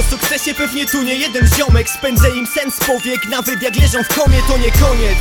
O sukcesie pewnie tu nie jeden ziomek. Spędzę im sens powiek Nawet jak leżą w komie to nie koniec.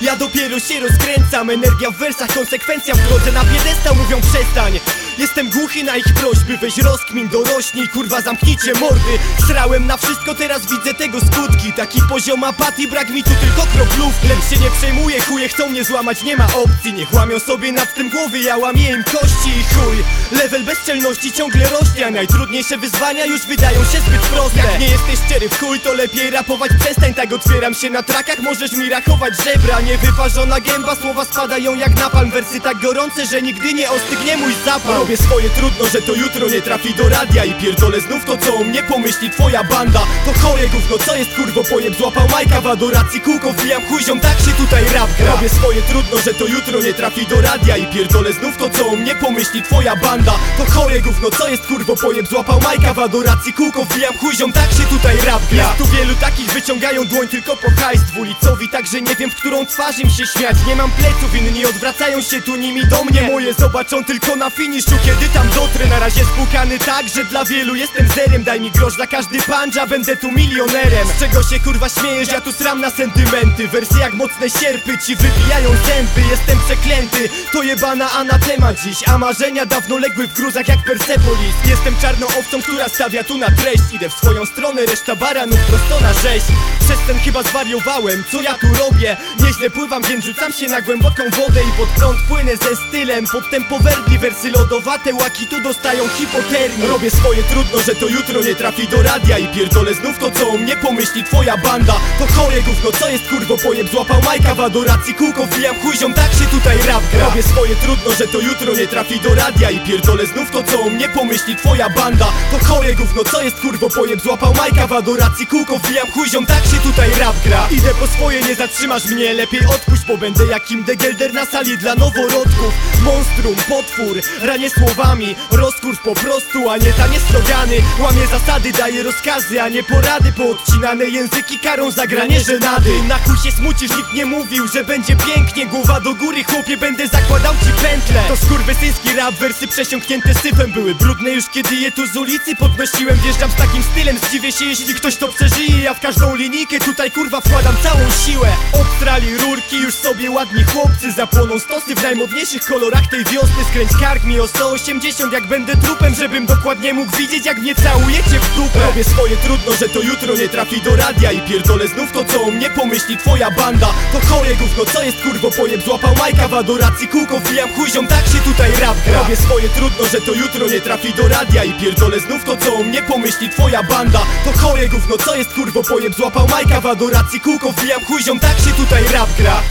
Ja dopiero się rozkręcam Energia w wersach, konsekwencja w drodze. Na piedestał Mówią przestań. Jestem głuchy na ich prośby Weź rozkmin, dorośnij, kurwa zamknijcie mordy. Srałem na wszystko, teraz widzę tego skutki Taki poziom apatii, brak mi tu tylko kroplówki Lecz się nie przejmuję, chuje chcą mnie złamać, nie ma opcji. Niech łamią sobie nad tym głowy, ja łamię im kości i chuj. Level bezczelności ciągle rośnie, a najtrudniejsze wyzwania już wydają się zbyt proste. Jak nie jesteś szczery w chuj, to lepiej rapować przestań Tak. Otwieram się na trakach, możesz mi rachować żebra. Niewyparzona gęba, słowa spadają jak napalm. Wersy tak gorące, że nigdy nie ostygnie mój zapał Robię swoje trudno, że to jutro nie trafi do radia. I pierdolę znów to, co o mnie pomyśli twoja banda. To chore gówno, co jest kurwo, pojeb złapał Majka w adoracji Kółko wbijam chuziom, tak się tutaj rap gra. Robię swoje trudno, że to jutro nie trafi do radia I pierdolę znów to, co o mnie pomyśli twoja banda. To chore gówno, co jest kurwo, pojeb złapał Majka w adoracji Kółko wbijam chuziom, tak się tutaj rap gra. Jest tu wielu takich, wyciągają dłoń tylko po hajs dwulicowi Także nie wiem, w którą twarz im się śmiać. Nie mam pleców, inni odwracają się tu nimi do mnie. Moje zobaczą tylko na finiszu, kiedy tam dotrę. Na razie spłukany tak, że dla wielu jestem zerem. Daj mi grosz za każdy punch, a będę tu milionerem. Z czego się kurwa śmiejesz, ja tu sram na sentymenty. Wersje jak mocne sierpy, ci wybijają zęby. Jestem przeklęty, to jebana anatema dziś. A marzenia dawno legły w gruzach jak Persepolis. Jestem czarną owcą, która stawia tu na treść. Idę w swoją stronę, reszta baranów prosto na rzeź. Przez ten chyba zwariowałem, co ja tu robię? Nieźle pływam, więc rzucam się na głęboką wodę I pod prąd płynę ze stylem. Pod tempo werbli, wersy lodowate Łaki tu dostają hipotermii. Robię swoje trudno, że to jutro nie trafi do radia I pierdolę znów to, co o mnie pomyśli twoja banda. To chore gówno, co jest kurwo pojeb Złapał Majka w adoracji kółko Wbijam chuziom, tak tutaj rap gra. Robię swoje trudno, że to jutro nie trafi do radia I pierdolę znów to, co o mnie pomyśli twoja banda. To chore gówno, co jest kurwo pojeb Złapał Majka w adoracji kółko Wbijam chuziom, tak się tutaj rap gra. Idę po swoje, nie zatrzymasz mnie Lepiej odpuść, bo będę jakim Degelder na sali dla noworodków. Monstrum, potwór, ranie słowami Rozkurw po prostu, a nie tanie slogany Łamie zasady, daje rozkazy, a nie porady Poodcinane języki karą za granie żenady. Na chuj się smucisz, nikt nie mówił, że będzie pięknie Głowa do góry, chłopie, będę zakładał ci pętle To skurwysyński rap, wersy przesiąknięte syfem. Były brudne już kiedy je tu z ulicy podnosiłem. Wjeżdżam z takim stylem, zdziwię się jeśli ktoś to przeżyje. Ja w każdą linijkę tutaj kurwa wkładam całą siłę. Obstrali rurki, już sobie ładni chłopcy Zapłoną stosy w najmodniejszych kolorach tej wiosny. Skręć kark mi o 180 jak będę trupem Żebym dokładnie mógł widzieć jak mnie całujecie w dupę. Robię swoje trudno, że to jutro nie trafi do radia. I pierdolę znów to co o mnie pomyśli twoja banda. To chore gówno, co jest kurwo pojeb Złapał Majka w adoracji kółko Wbijam chuziom, tak się tutaj rap gra. Robię swoje trudno, że to jutro nie trafi do radia I pierdolę znów to co o mnie pomyśli twoja banda. To chore gówno, co jest kurwo pojeb Złapał Majka w adoracji kółko Wbijam chuziom, tak się tutaj rap gra